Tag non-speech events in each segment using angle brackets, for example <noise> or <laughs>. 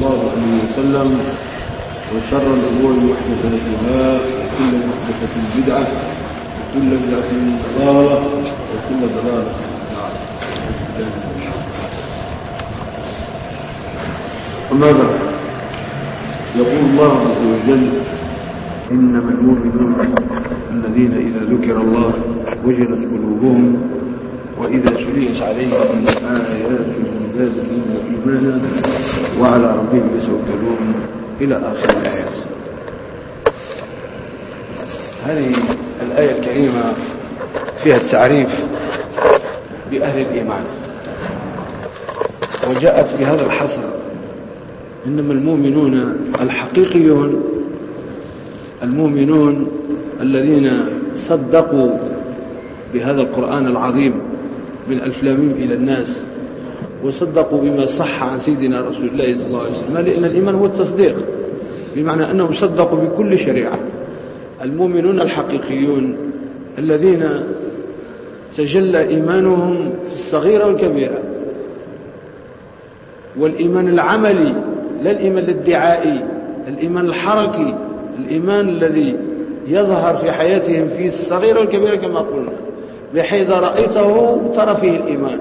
الله عليه وسلم وشر الأمور محدثاتها وكل محدثة بدعة وكل بدعة ضلالة وكل ضلالة أما بعد يقول الله عز وجل إنما المؤمنون الذين إذا ذكر الله وجلت قلوبهم وإذا تليت عليهم آيات زادتهم إيمانا وعلى ربهم يتوكلون إلى آخر الآيات. هذه الآية الكريمة فيها التعريف بأهل الإيمان. وجاءت بهذا الحصر إنما المؤمنون الحقيقيون المؤمنون الذين صدقوا بهذا القرآن العظيم. من ألفلامهم إلى الناس وصدقوا بما صح عن سيدنا رسول الله صلى الله عليه وسلم. لأن الإيمان هو التصديق بمعنى أنهم صدقوا بكل شريعة. المؤمنون الحقيقيون الذين تجلى إيمانهم في الصغيرة والكبيرة والإيمان العملي لا الإيمان الادعائي الإيمان الحركي الإيمان الذي يظهر في حياتهم في الصغيرة والكبيرة كما قلنا. بحيث رأيته ترى فيه الإيمان.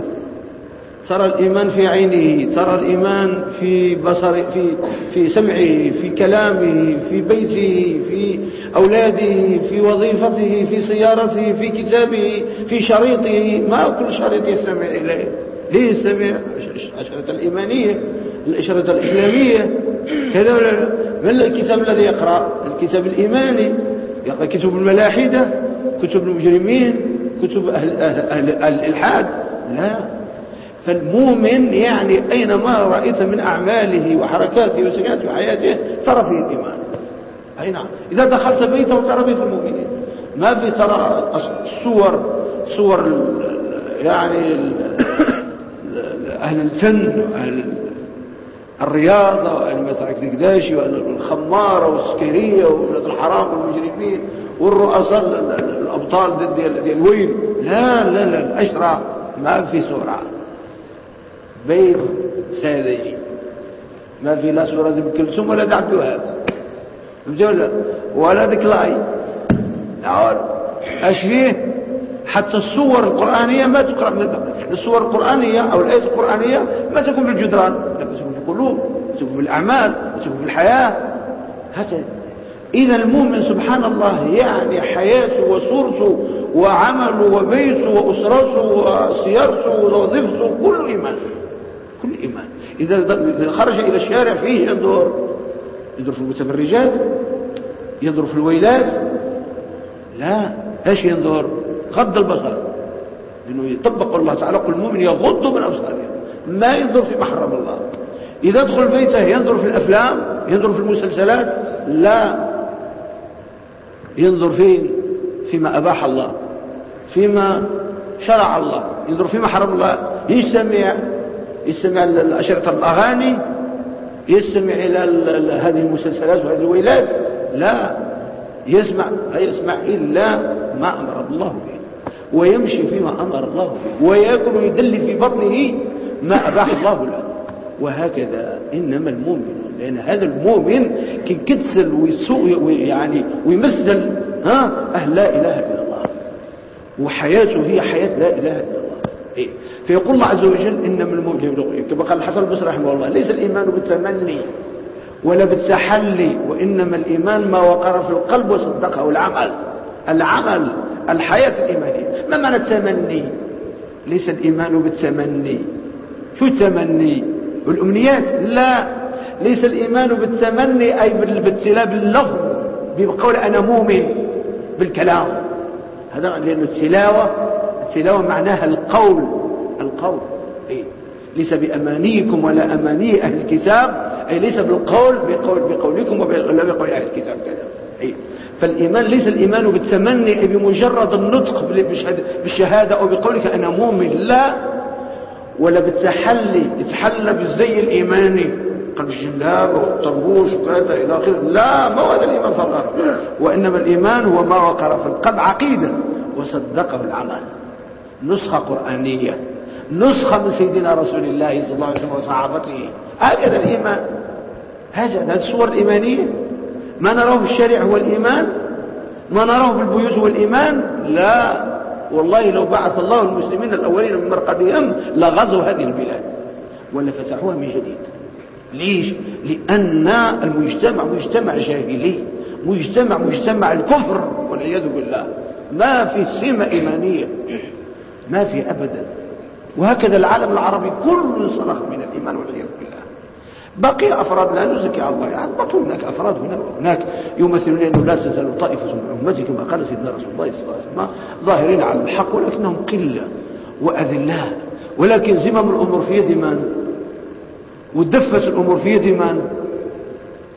ترى الإيمان في عينه ترى الإيمان في بصر في في سمعه في كلامه في بيته في أولاده في وظيفته في سيارته في كتابه في شريطه. ما كل شريط يستمع إليه؟ ليه يستمع؟ الأشرطة الإيمانية الأشرطة الإسلامية. كذا ما الكتاب الذي يقرأ؟ الكتاب الإيماني. يقرأ كتب الملاحدة كتب المجرمين. كتب أهل, أهل, أهل, أهل الإلحاد. لا. فالمؤمن يعني أينما رأيت من أعماله وحركاته وسكناته وحياته ترى فيه الإيمان. أي نعم. إذا دخلت بيته ترى بيت المؤمنين. ما في ترى صور يعني أهل الفن وأهل الرياضة وأهل مساك القداشي وأهل الخمارة والسكرية وأولاد الحرام والمجرمين والرؤساء الأبطال ديال الويل لا لا لا الأشرع ما في سرعة بيت سادي ما في لا سورة ابن ولا عبد الوهاب ولا ذكلاي نعم. إيش فيه؟ حتى الصور القرآنية ما تقرأ الصور القرآنية أو الآيات القرآنية ما تكون في الجدران تكون في القلوب تكون في الأعمال تكون في الحياة. هكذا. إذا المؤمن سبحان الله يعني حياته وصورته وعمله وبيته وأسرته وسيارته ووظيفته كل إيمان كل إيمان. إذا خرج إلى الشارع فيه ينظر ينظر في المتبرجات ينظر في الويلات لا إيش ينظر غض البصر. لأنه يطبق الله تعالى قل المؤمن يغض من أبصارهم ما ينظر في محرم الله. إذا دخل بيته ينظر في الأفلام ينظر في المسلسلات لا. ينظر فين فيما أباح الله فيما شرع الله. ينظر فيما حرم الله. يستمع يستمع الأشرطة الأغاني يستمع إلى هذه المسلسلات وهذه الويلات. لا. يسمع لا يسمع إلا ما أمر الله به. ويمشي فيما أمر الله به ويأكل ويدلي في بطنه ما أباح الله له. وهكذا إنما المؤمن لأن هذا المؤمن كيكتسل ويسوء يعني ويمثل ها أهل لا إله إلا الله. وحياته هي حياة لا إله إلا الله. إيه؟ فيقول الله عز وجل إنما المؤمن كما قال الحسن البصري رحمه الله ليس الإيمان بالتمني ولا بالتحلي وإنما الإيمان ما وقر في القلب وصدقه العمل. العمل. الحياة الإيمانية. ما معنى التمني؟ ليس الإيمان بالتمني. شو التمني؟ والأمنيات لا. ليس الإيمان بالتمني أي بالابتلاء باللفظ بقول أنا مؤمن بالكلام. هذا لأن التلاوة التلاوة معناها القول. القول. إيه؟ ليس بأمانيكم ولا أماني أهل الكتاب. أي ليس بالقول بقول بقولكم ولا بقول أهل الكتاب. كذا فالإيمان ليس الإيمان بالتمني بمجرد النطق بالشهادة أو بقولك أنا مؤمن لا. ولا بالتحلي يتحلى بالزي الإيماني. قد الجلاب والطربوش وكذا إلى آخره لا ما هو هذا الإيمان فقط. وإنما الإيمان هو ما وقر في القلب عقيدة. وصدقه العمل نسخة قرآنية. نسخة من سيدنا رسول الله صلى الله عليه وسلم وصحابته. هكذا الإيمان. هذا هذه الصور الإيمانية. ما نراه في الشارع هو الإيمان ما نراه في البيوت هو الإيمان لا. والله لو بعث الله المسلمين الأولين من مرقدهم لغزوا هذه البلاد. ولا فتحوها من جديد. ليش؟ لأن المجتمع مجتمع جاهلي. مجتمع مجتمع الكفر والعياذ بالله. ما في سمة إيمانية. ما في أبدا. وهكذا العالم العربي كله صرخ من الإيمان والعياذ بالله. بقي أفراد لا نزكي على الله. يعني بقي هناك أفراد هنا وهناك يمثلون أنه لا تزال طائفة من أمتي كما قال سيدنا رسول الله صلى الله عليه وسلم ظاهرين على الحق ولكنهم قلة وأذلاء ولكن زمام الأمور في يد من؟ ودفت الأمور في يد من؟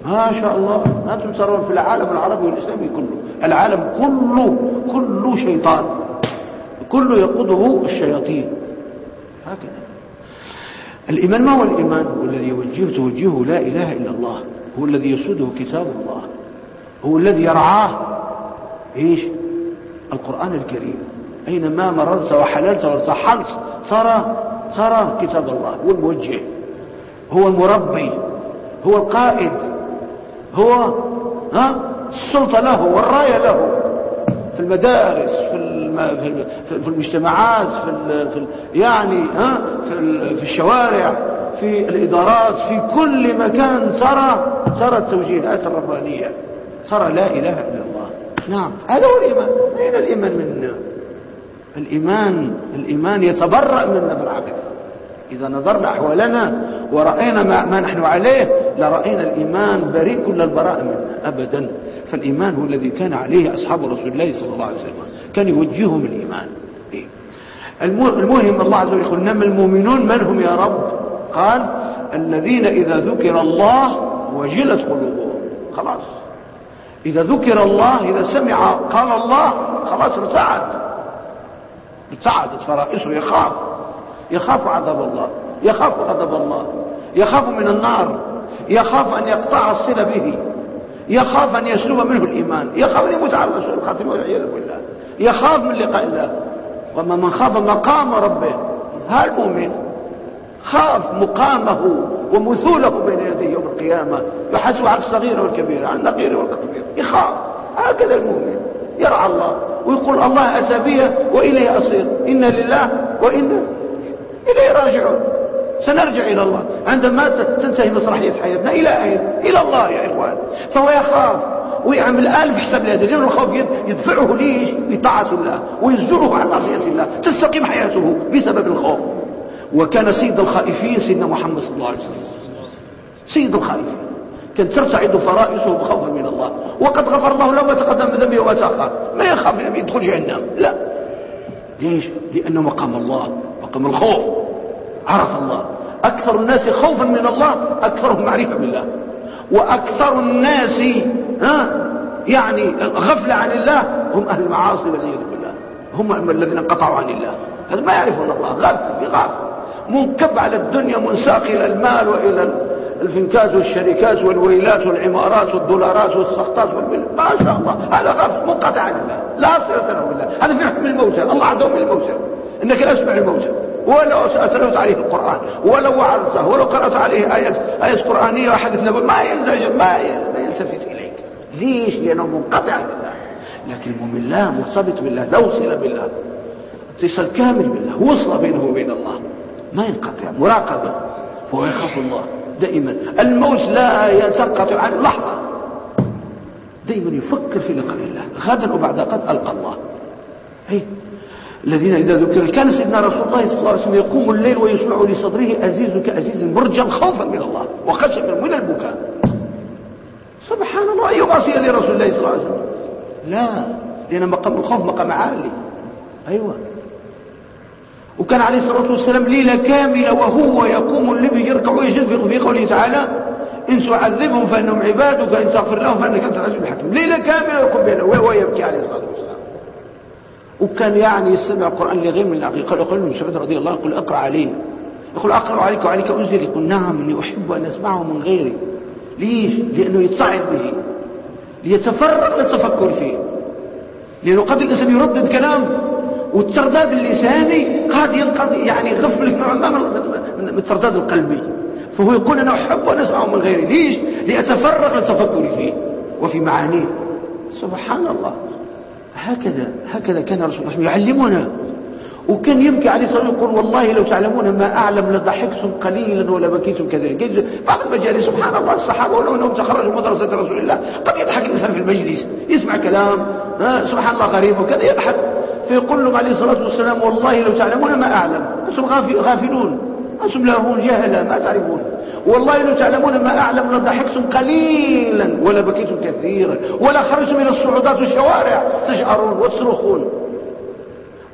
ما شاء الله. أنتم ترون في العالم العربي والإسلامي كله. العالم كله كله شيطان. كله يقوده الشياطين. هكذا. الإيمان ما هو الإيمان؟ هو الذي يوجهه توجهه لا إله إلا الله. هو الذي يسوده كتاب الله. هو الذي يرعاه. إيش؟ القرآن الكريم. أينما مررت وحللت وارتحلت ترى ترى كتاب الله. هو الموجه. هو المربي. هو القائد. هو ها؟ السلطة له والراية له في المدارس. في في المجتمعات في في يعني ها في في الشوارع في الإدارات في كل مكان ترى ترى التوجيهات الربانية ترى لا إله إلا الله. نعم. هذا هو الإيمان. أين الإيمان منا؟ الإيمان الإيمان يتبرأ منا بالعقل إذا نظرنا أحوالنا ورأينا ما, ما نحن عليه لرأينا الإيمان بريء كل البراء منه أبدا. فالإيمان هو الذي كان عليه أصحاب رسول الله صلى الله عليه وسلم. كان يوجههم الإيمان. إيه؟ المهم الله عز وجل يقول نما المؤمنون من هم يا رب؟ قال الذين إذا ذكر الله وجلت قلوبهم. خلاص. إذا ذكر الله إذا سمع قال الله خلاص ارتعد. ارتعدت فرائسه يخاف. يخاف عذاب الله. يخاف غضب الله. يخاف من النار. يخاف أن يقطع الصلة به. يخاف أن يسلب منه الإيمان. يخاف أن يموت على رسول الخاتم والعياذ بالله. يخاف من لقاء الله. وما من خاف مقام ربه. ها المؤمن خاف مقامه ومثوله بين يديه يوم القيامة. يحاسب على الصغير والكبير. على النقير والكبير. يخاف. هكذا المؤمن يرعى الله ويقول الله أتى بي وإليه أصير. إنا لله وإنا إليه راجعون. سنرجع إلى الله. عندما تنتهي مسرحية حياتنا. إلى أين؟ إلى الله يا إخوان. فهو يخاف. ويعمل ألف حساب لهذا لأنه الخوف يدفعه ليش؟ بطاعة الله ويزجره عن معصية الله تستقيم حياته بسبب الخوف. وكان سيد الخائفين سيدنا محمد صلى الله عليه وسلم. سيد الخائفين. كان ترتعد فرائسه خوفا من الله. وقد غفر الله له ما تقدم بذنبه وما تأخر. ما يخاف أن يدخل جهنم. لا. ليش؟ لأنه مقام الله مقام الخوف. عرف الله. أكثر الناس خوفا من الله أكثرهم معرفة بالله. وأكثر الناس ها؟ يعني غفلة عن الله هم أهل المعاصي والعياذ بالله. هم الذين انقطعوا عن الله. هذا ما يعرفون الله. غافل غافل منكب على الدنيا منساق إلى المال وإلى الفنكات والشركات والويلات والعمارات والدولارات والسخطات والبل ما شاء الله. هذا غافل منقطع عن الله. لا صلة له بالله. هذا في حكم الموتى. الله عندهم الموتى. إنك لا تسمع الموتى. ولو أتلوت عليه القرآن ولو وعظته ولو قرأت عليه آيات, آيات قرآنية وحدث نبوي ما يلزج ما يلتفت إليك ليش لأنه منقطع. بالله لكن المؤمن لا مرتبط بالله لا وصل بالله. اتصال كامل بالله وصل بينه وبين الله. ما ينقطع مراقبة. فهو يخاف الله دائما. الموت لا ينقطع عنه لحظة. دائما يفكر في لقاء الله. غدا وبعد قد ألقى الله. أي الذين إذا ذكر كان سيدنا رسول الله صلى الله عليه وسلم يقوم الليل ويسمع لصدره أزيز كأزيز مرجا خوفا من الله وخشيا من البكاء. سبحان الله أي معصية لرسول الله صلى الله عليه وسلم؟ لا. لأن مقام الخوف مقام عالي. أيوة. وكان عليه الصلاة والسلام ليلة كاملة وهو يقوم الليل يركع ويجد في قوله تعالى إن تعذبهم فإنهم عبادك إن تغفر لهم فإنك أنت العزيز الحكيم. ليلة كاملة يقوم بينه وهو يبكي عليه الصلاة والسلام. وكان يعني يستمع القرآن لغير من العقيقة. قال يقول ابن سعود رضي الله عنه يقول أقرأ علينا يقول أقرأ عليك وعليك أنزل يقول نعم إني أحب أن أسمعه من غيري. ليش؟ لأنه يتصعد به ليتفرغ للتفكر فيه. لأنه قد الإنسان يردد كلام والترداد اللساني قد ينقضي يعني يغفلك نوعا ما من <laughs> الترداد القلبي. فهو يقول أنا أحب أن أسمعه من غيري. ليش؟ لأتفرغ للتفكر فيه وفي معانيه. سبحان الله. هكذا هكذا كان رسول الله يعلمنا. وكان يبكي عليه الصلاة والسلام يقول والله لو تعلمون ما أعلم لضحكتم قليلا ولا بكيتم كثيرا. بعض المجالس سبحان الله الصحابة ولو أنهم تخرجوا مدرسة رسول الله قد يضحك الإنسان في المجلس يسمع كلام سبحان الله غريب وكذا يضحك. فيقول لهم عليه الصلاة والسلام والله لو تعلمون ما أعلم. أنتم غافلون. أنتم لاهون جهلا ما تعرفون. والله لو تعلمون ما أعلم لضحكتم قليلا ولا بكيتم كثيرا. ولا خرجتم إلى الصعودات والشوارع تجأرون وتصرخون.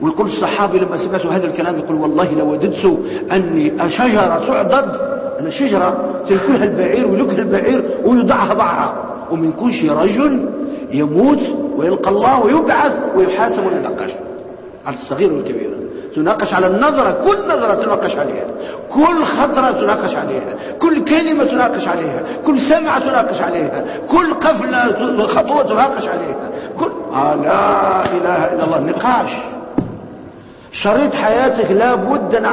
ويقول الصحابي لما سمعت هذا الكلام يقول والله لو وددت أني شجرة تعضد أن شجرة تأكلها البعير ويلقها البعير ويضعها ضعها ومن كل شيء رجل يموت ويلقى الله ويبعث ويحاسب ويناقش. على الصغير والكبير. تناقش على النظرة كل نظرة تناقش عليها. كل خطرة تناقش عليها. كل كلمة تناقش عليها. كل سمعة تناقش عليها. كل قفلة خطوة تناقش عليها. كل آه لا إله إلا الله. نقاش. شريط حياتك لا بد أن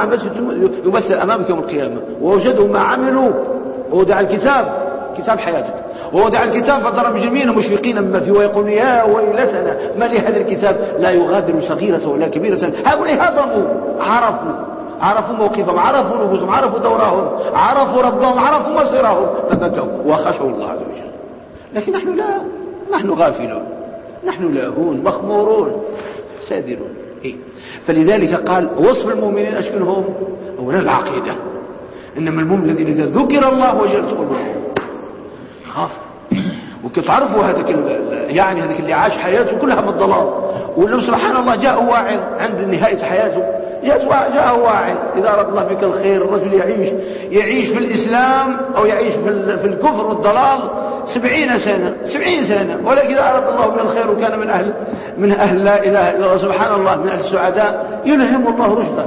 يمثل أمامك يوم القيامة. ووجدوا ما عملوا ووضع الكتاب كتاب حياتك. ووضع الكتاب فضرب جميعا مشفقين مما فيه ويقول يا ويلتنا ما لهذا الكتاب؟ لا يغادر صغيرة ولا كبيرة. هؤلاء هضموا عرفوا عرفوا موقفهم عرفوا نفوسهم عرفوا دورهم عرفوا ربهم عرفوا مصيرهم. فبكوا وخشوا الله عز وجل. لكن نحن لا نحن غافلون نحن لاهون مخمورون سادرون. فلذلك قال وصف المؤمنين أشكلهم أولا العقيدة. إنما المؤمن الذي إذا ذكر الله وجلت قلوبهم خاف. وكيف عرفوا هذاك يعني هذاك اللي عاش حياته كلها بالضلال. ولو سبحان الله جاء واعظ عند نهاية حياته. جاء واعظ إذا أراد الله بك الخير الرجل يعيش يعيش في الإسلام أو يعيش في الكفر والضلال. سبعين سنة سبعين سنة. ولكن أراد الله بك الخير وكان من أهل من أهل لا إله إلا الله. سبحان الله من أهل السعداء. يلهم الله رشدا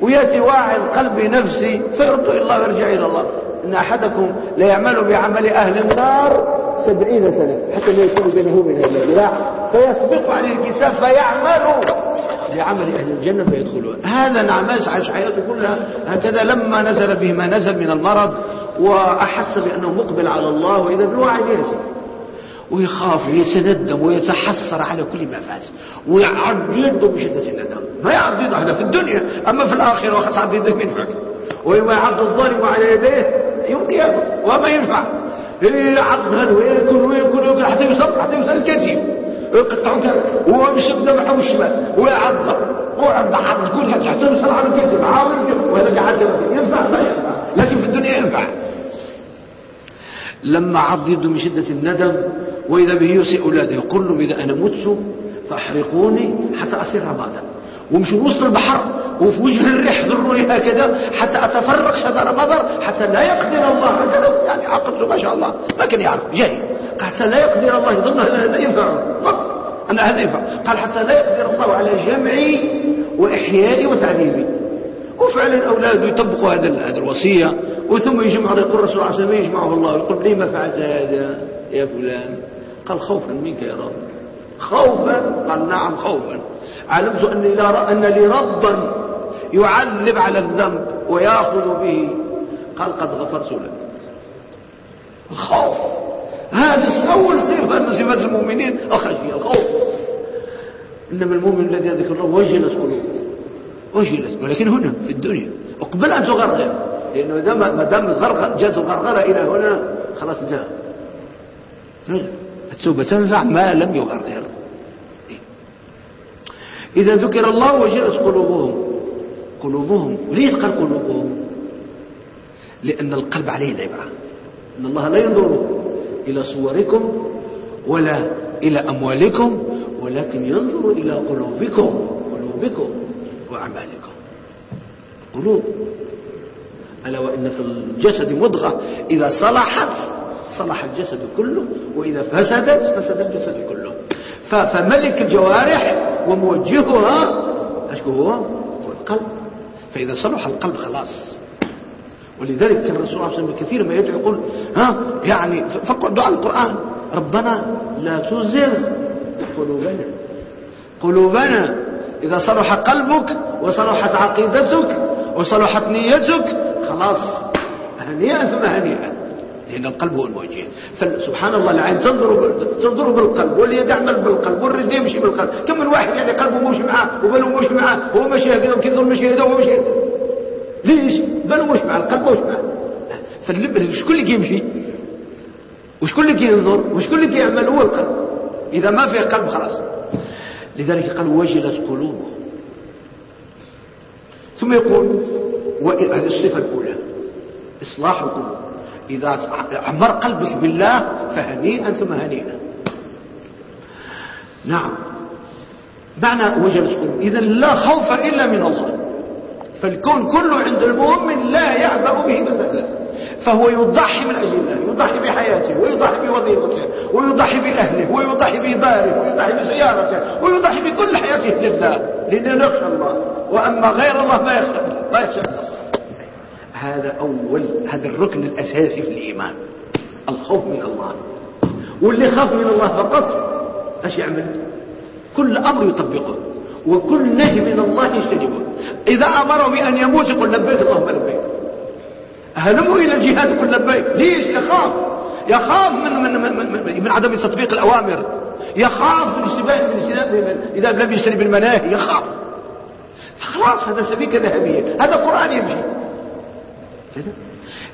ويأتي واعظ قلبي نفسي فيرد إلى الله ويرجع إلى الله. إن أحدكم لا يعمل بعمل أهل النار سبعين سنة حتى لا يكون بينه وبين الله فيسبق عن الكتاب فيعمل بعمل أهل الجنة فيدخلون. هذا نعماس عاش حياته كلها. هكذا لما نزل به ما نزل من المرض وأحس بأنه مقبل على الله وإذا بالوعي يرسل ويخاف ويتندم ويتحسر على كل ما فات ويعض يده بشدة الندم. ما يعض يده هذا في الدنيا. أما في الآخرة وقد عض يده من فك يعض الظالم على يديه يوم القيامة وما ينفع. يعض هذا ويأكل ويأكل ويأكل حتى يوصل حتى يوصل الكتف. ويقطعوا كذا. وهو بيشد معه الشمال ويعض. ويعض عض كلها حتى يوصل على الكتف. عاود وهذا قاعد ينفع؟ ما ينفع. لكن في الدنيا ينفع. لما عض يده من شدة الندم وإذا به يوصي أولاده يقول لهم إذا أنا مت فأحرقوني حتى أصير رمادا. ومشوا وسط البحر وفي وجه الريح ضروني هكذا حتى أتفرق شجر مضر حتى لا يقدر الله. هكذا يعني عقلته ما شاء الله. ما كان يعرف. جاي حتى لا يقدر الله. يظن لا ينفع. أنا هل ينفع. قال حتى لا يقدر الله على جمعي وإحيائي وتعذيبي. وفعلا أولاده يطبقوا هذا الوصية وثم يجمعوا يقول الرسول عليه وسلم يجمعه الله يقول لما فعلت هذا يا فلان؟ قال خوفا منك يا رب. خوفا؟ قال نعم خوفا. علمت أني لا أن لي ربا يعذب على الذنب ويأخذ به. قال قد غفرت لك. الخوف. هذا أول صفة من صفات المؤمنين. الخشية الخوف. إنما المؤمن الذي ذكر الله وجلت قلوبه. وجلت ولكن هنا؟ في الدنيا. وقبل أن تغرغر. لأنه ما دام جاءت الغرغرة إلى هنا خلاص انتهى. التوبة تنفع ما لم يغرغر. إذا ذكر الله وجلت قلوبهم. قلوبهم وليش قال قلوبهم. لأن القلب عليه العبرة إن الله لا ينظر إلى صوركم ولا إلى أموالكم ولكن ينظر إلى قلوبكم. قلوبكم. وأعمالكم. قلوب. ألا وإن في الجسد مضغة. إذا صلحت صلح الجسد كله. وإذا فسدت فسد الجسد كله. فملك الجوارح وموجهها أشكو هو؟ هو القلب. فإذا صلح القلب خلاص. ولذلك كان الرسول صلى الله عليه وسلم كثير ما يدعو يقول ها يعني فقع دعاء القرآن. ربنا لا تزغ قلوبنا. قلوبنا. إذا صلح قلبك وصلحت عقيدتك وصلحت نيتك خلاص. هنيئا ثم هنيئا. لأن القلب هو الموجه فسبحان الله العين تنظر تنظر بالقلب واليد يعمل بالقلب والرجل يمشي بالقلب. كم من واحد يعني قلبه مش معاه وباله مش معاه هو ماشي هكذا وكيظن ماشي هكذا وهو ماشي ليش؟ باله مش معاه القلب مش معاه. فاللب شكون اللي كيمشي وشكون اللي كينظر وشكون اللي كيعمل هو القلب. إذا ما فيه قلب خلاص. لذلك قال وجلت قلوبهم. ثم يقول هذه الصفة الأولى. إصلاح القلوب. إذا عمر قلبك بالله فهنيئا ثم هنيئا. نعم. معنى وجلت قلوب. إذا لا خوف إلا من الله. فالكون كله عند المؤمن لا يعبأ به مثلا. فهو يضحي من أجل الله يضحي بحياته ويضحي بوظيفته ويضحي بأهله ويضحي بداره ويضحي بسيارته ويضحي بكل حياته لله. لأنه يخشى الله. وأما غير الله ما يخشى ما يخشى الله. هذا أول هذا الركن الأساسي في الإيمان. الخوف من الله. واللي خاف من الله فقط إيش يعمل؟ كل أمر يطبقه. وكل نهي من الله يجتنبه. إذا أمره بأن يموت يقول لبيك اللهم لبيك. هلموا إلى الجهاد يقول لبيك. ليش؟ يخاف. يخاف من, من, من, من, من عدم تطبيق الأوامر. يخاف من من إذا لم يجتنب المناهي يخاف. فخلاص هذا سبيك ذهبية هذا قرآن يمشي.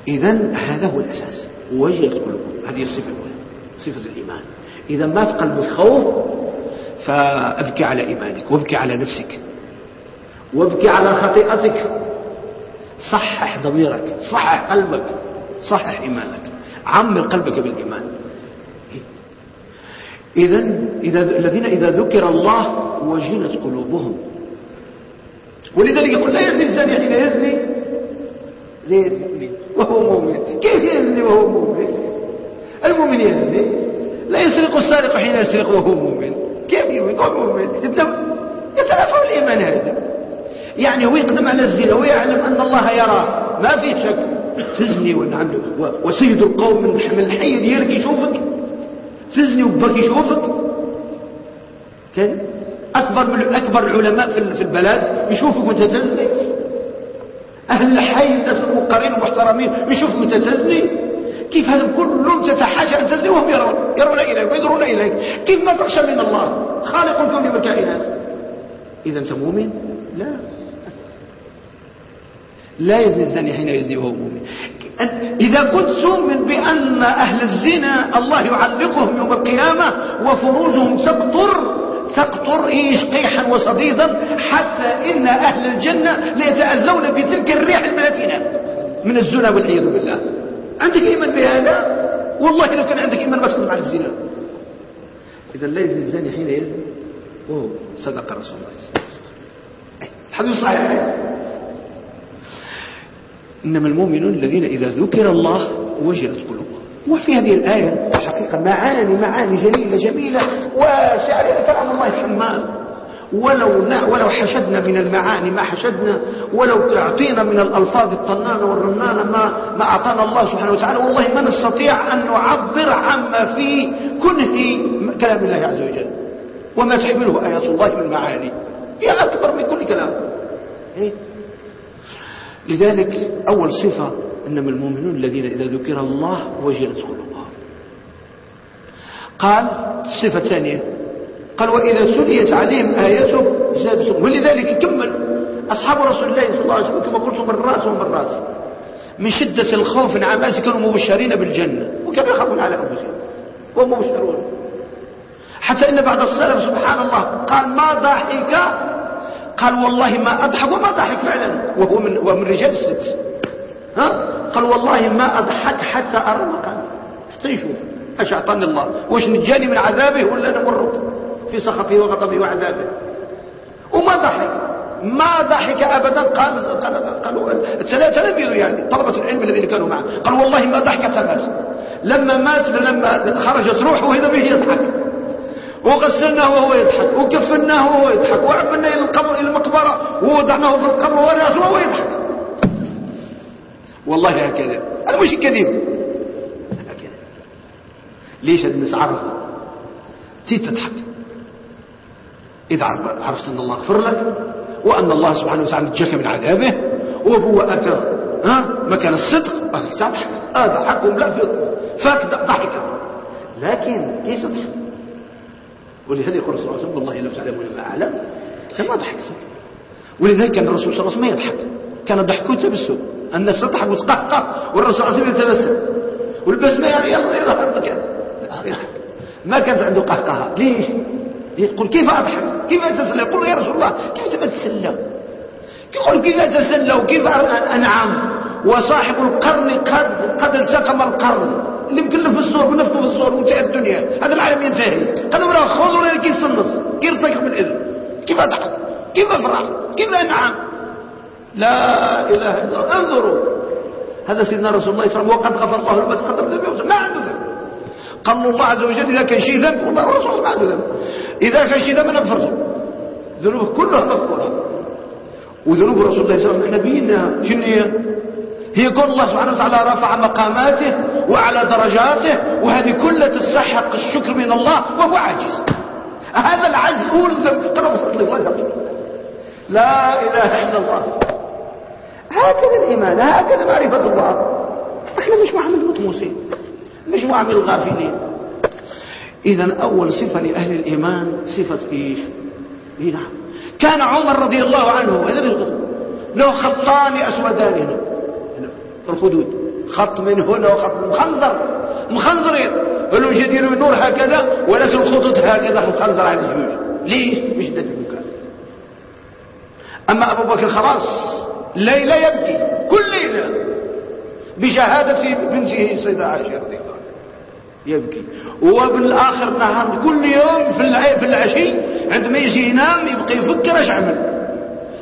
إذا هذا هو الأساس. وجهت قلوبهم هذه الصفة. الأولى صفة الإيمان. إذا ما في قلبك خوف فأبكي على إيمانك وابكي على نفسك. وابكي على خطيئتك. صحح ضميرك صحح قلبك صحح إيمانك. عمر قلبك بالإيمان. إذا إذا الذين إذا ذكر الله وجلت قلوبهم. ولذلك يقول لا يزني الزاني حين يزني. زي المؤمن وهو مؤمن. كيف يزني وهو مؤمن؟ المؤمن يزني. لا يسرق السارق حين يسرق وهو مؤمن. كيف يكون مؤمن. يتلافى الإيمان هذا. يعني هو يقدم على الزنا ويعلم أن الله يرى. ما فيه شك. تزني وسيد القوم من الحي ديالك يشوفك. تزني وباك يشوفك. كان أكبر من أكبر العلماء في البلد يشوفك وأنت تزني. أهل الحي الناس المقرين المحترمين يشوفك وأنت تزني. كيف هذا كلهم تتحاشى أن تزني وهم يرون يرون إليك ويدرون إليك. كيف ما تخشى من الله؟ خالق الكون والكائنات إذا أنت مؤمن؟ لا. لا يزني الزاني حين يزني وهو مؤمن. إذا كنت تؤمن بأن أهل الزنا الله يعلقهم يوم القيامة وفروجهم تقطر تقطر إيش قيحا وصديدا حتى إن أهل الجنة ليتأذون بتلك الريح الملتينة. من الزنا والعياذ بالله. عندك إيمان بهذا؟ والله لو كان عندك إيمان ما تخدم على الزنا. إذا لا يزني الزاني حين أوه صدق رسول الله صلى الله عليه وسلم. الحديث صحيح. إنما المؤمنون الذين إذا ذكر الله وجلت قلوبهم. وفي هذه الآية حقيقة معاني معاني جليلة جميلة واسعة كلام الله حمال ولو ولو حشدنا من المعاني ما حشدنا ولو أعطينا من الألفاظ الطنانة والرنانة ما ما أعطانا الله سبحانه وتعالى والله ما نستطيع أن نعبر عما في كنه كلام الله عز وجل. وما تحمله آيات الله من معاني. هي أكبر من كل كلام. إيه؟ لذلك أول صفة إنما المؤمنون الذين إذا ذكر الله وجلت قلوبهم. قال الصفة الثانية قال وإذا سليت عليهم آياته زادتهم. ولذلك يكمل أصحاب رسول الله صلى الله عليه وسلم كما قلت مرات ومرات من شدة الخوف نعمات كانوا مبشرين بالجنة. وكانوا يخافون على أنفسهم. وهم مبشرون. حتى إن بعد السلف سبحان الله قال ما ضحك قال والله ما أضحك وما ضحك فعلا. وهو من, وهو من رجال الست. ها؟ قال والله ما أضحك حتى أرى مقام حتى يشوف. إيش أعطاني الله؟ واش نجاني من عذابه ولا نمرض في سخطه وغضبه وعذابه؟ وما ضحك. ما ضحك ابدا. قال قالوا الثلاثه لم يعني طلبة العلم الذين كانوا معه. قال والله ما ضحك مات لما مات لما خرجت روحه وهذا به يضحك. وغسلناه وهو يضحك وكفناه وهو يضحك وعملنا إلى القبر إلى المقبرة ووضعناه في القبر وراسه وهو يضحك. والله هكذا. هذا مش كذب. ليش الناس عرفوا؟ تزيد تضحك. إذا عرفت أن الله غفر لك وأن الله سبحانه وتعالى نجاك من عذابه وهو أتى ها؟ مكان الصدق. تضحك آه ضحكهم لا فاك ضحك. لكن كيف تضحك؟ ولهذا يقول الرسول صلى الله عليه وسلم والله لو تعلمون ما أعلم. ما ضحك ولذلك كان الرسول صلى الله عليه وسلم ما يضحك. كان ضحكه تبسم الناس تضحك وتقهقه والرسول صلى الله عليه وسلم والبسمه يعني يلا يظهر المكان ما كانت عنده قهقهة. ليش؟ يقول كيف أضحك؟ كيف أتسلى؟ يقول يا رسول الله كيف تتسلى يقول كيف أتسلى؟ وكيف أنعم؟ وصاحب القرن قد قد التقم القرن. اللي مكلف بالصور ونفخه بالصور وانتهى الدنيا. هذا العالم ينتهي. هذا مرة خذ ولا كيف صنص كيف ارتكب الاذن كيف اضحك كيف أفرح؟ كيف أنعم؟ لا إله إلا الله. انظروا. هذا سيدنا رسول الله صلى الله عليه وسلم وقد غفر الله لما تقدم ذنبه. ما عنده ذنب. قال الله عز وجل إذا كان شيء ذنب والله الرسول ما عنده ذنب. إذا كان شيء ذنب أنا غفرته ذنوبه كلها مغفورة. وذنوب رسول الله صلى الله عليه وسلم نبينا شنو هي كل الله سبحانه وتعالى رفع مقاماته وعلى درجاته وهذه كلها تستحق الشكر من الله وهو عاجز. هذا العجز هو الذنب. لا إله إلا الله. هكذا الإيمان هكذا معرفة الله. إحنا مش معامل المطموسين. مش معامل الغافلين. اذا أول صفة لأهل الإيمان صفة إيش؟ اي نعم. كان عمر رضي الله عنه له خطان اسودان هنا في الخدود خط من هنا وخط مخنزر مخنزرين ولو يديروا نور هكذا ولكن الخطوط هكذا مخنزر على الجيوش. ليش؟ بشدة البكاء أما أبو بكر خلاص ليلة يبكي. كل ليلة بشهادة بنته السيدة عائشة رضي الله يبكي. وبالآخر نهار كل يوم في العشي عندما يجي ينام يبقى يفكر اش عمل.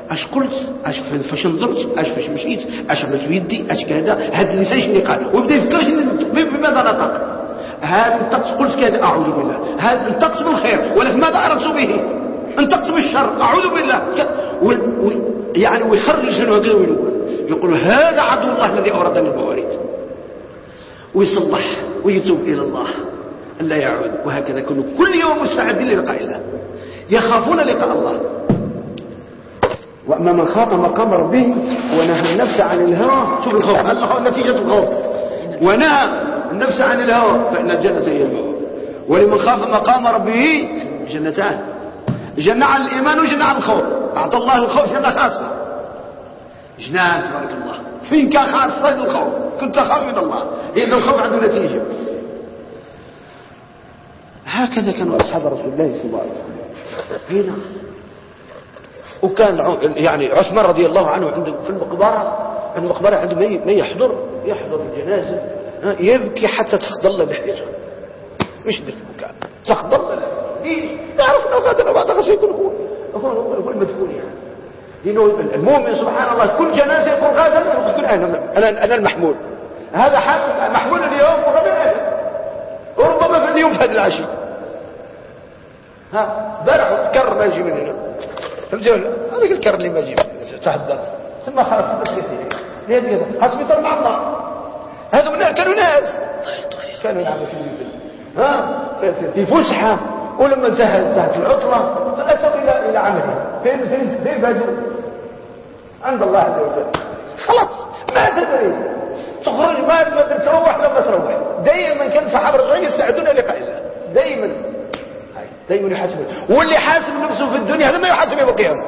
اش قلت؟ اش فاش نضرت اش فاش مشيت؟ اش عملت بيدي؟ اش كذا؟ هذا اللسان شنو قال. وبدا يفكر بماذا نطق هذا نطقت قلت كذا أعوذ بالله. هذا نطقت بالخير ولكن ماذا أردت به؟ نطقت بالشر أعوذ بالله. و... و... يعني ويخرج شنو هكذا ويقول يقول هذا عدو الله الذي أوردني المواريث ويصلح ويتوب إلى الله. الا يعود. وهكذا كانوا كل يوم مستعدين للقاء الله. يخافون لقاء الله. وأما من خاف مقام ربه ونهى النفس عن الهوى شوف الخوف. <laughs> نتيجة الخوف. ونهى النفس عن الهوى فإن الجنة هي المأوى ولمن خاف مقام ربه جنتان. جنة عن الإيمان وجنة عن الخوف. أعطى الله الخوف جنة خاصة. جنان تبارك الله. فيك خاصة الخوف؟ كنت تخاف من الله. إذا الخوف عنده نتيجة. هكذا كانوا أصحاب رسول الله صلى الله عليه وسلم. هنا. وكان يعني عثمان رضي الله عنه عنده في المقبرة. المقبرة عنده ما يحضر يحضر الجنازة. يبكي حتى تخضل لحيته مش دف البكاء تخضل له تعرف إنه غدا بعد غسل يكون هو هو المدفون يعني. لأنه المؤمن سبحان الله كل جنازة يقول غدا يقول أنا أنا أنا المحمول. هذا حال محمول اليوم وغدا وربما في اليوم في هذا العشي. ها بارح كر ما يجي من هنا. فهمتوا هذاك الكر اللي ما تحت الدرس ثم خلاص طول مع الله. هذو من كانوا ناس. كانوا يعملوا ها؟ في فسحة. ولما انتهت انتهت العطلة فاتوا إلى إلى عملهم فين فين فين فاجوا عند الله عز وجل. خلاص. ما تدري. تخرج ما تروح لما تروح. دائما كان الصحابه الرجال يستعدون لقاء الله. دائما دائما يحاسبون. واللي حاسب نفسه في الدنيا هذا ما يحاسب يوم القيامة.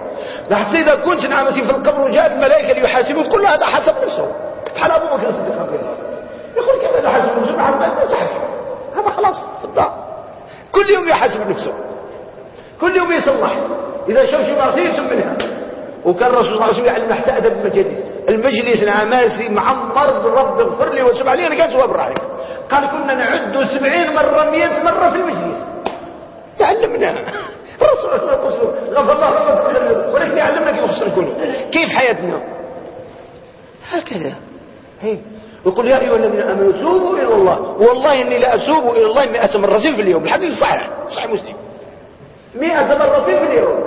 لحتى اذا كنت نعمتي في القبر وجاءت الملائكة ليحاسبوك كل هذا حسب نفسه. بحال أبو بكر الصديق رضي الله يقول كيف يحاسب نفسه؟ بحال ما هذا خلاص في الدار كل يوم يحاسب نفسه. كل يوم يصلح إذا شاف شي معصيه منها. وكان الرسول صلى الله عليه وسلم يعلم حتى ادب المجلس المجلس العماسي معمر بالرب اغفر لي وتب علي أنا الرحيم قال كنا نعد سبعين مرة مئة مرة في المجلس. تعلمنا. الرسول صلى الله عليه وسلم غفر الله. لنا ولكن يعلمنا كيف خصنا نكونوا كيف حياتنا. هكذا. يقول يا أيها الذين آمنوا توبوا إلى الله. والله إني لا أتوب إلى الله 100 مرة في اليوم. الحديث صحيح. صحيح مسلم. 100 مرة في اليوم.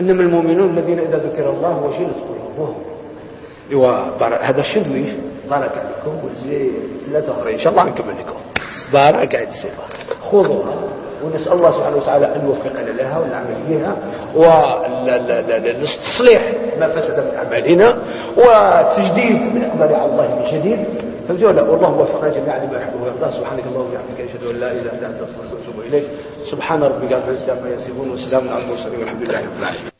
إنما المؤمنون الذين إذا ذكر الله وجلت قلوبهم. هذا الشدوي بارك عليكم وزيد ثلاثة أخرى إن شاء الله نكمل لكم بارك على الصفة خذوها ونسأل الله سبحانه وتعالى أن يوفقنا لها والعمل فيها والتصليح ما فسد من أعمالنا وتجديد من إقبال على الله من شديد. فالجولة والله وفقنا جميعا لما يحب ويرضى سبحانك اللهم وبحمدك أشهد أن لا إله إلا أنت أستغفرك وأتوب إليك. سبحان ربك رب العزة عما يصفون وسلام على المرسلين والحمد لله رب العالمين.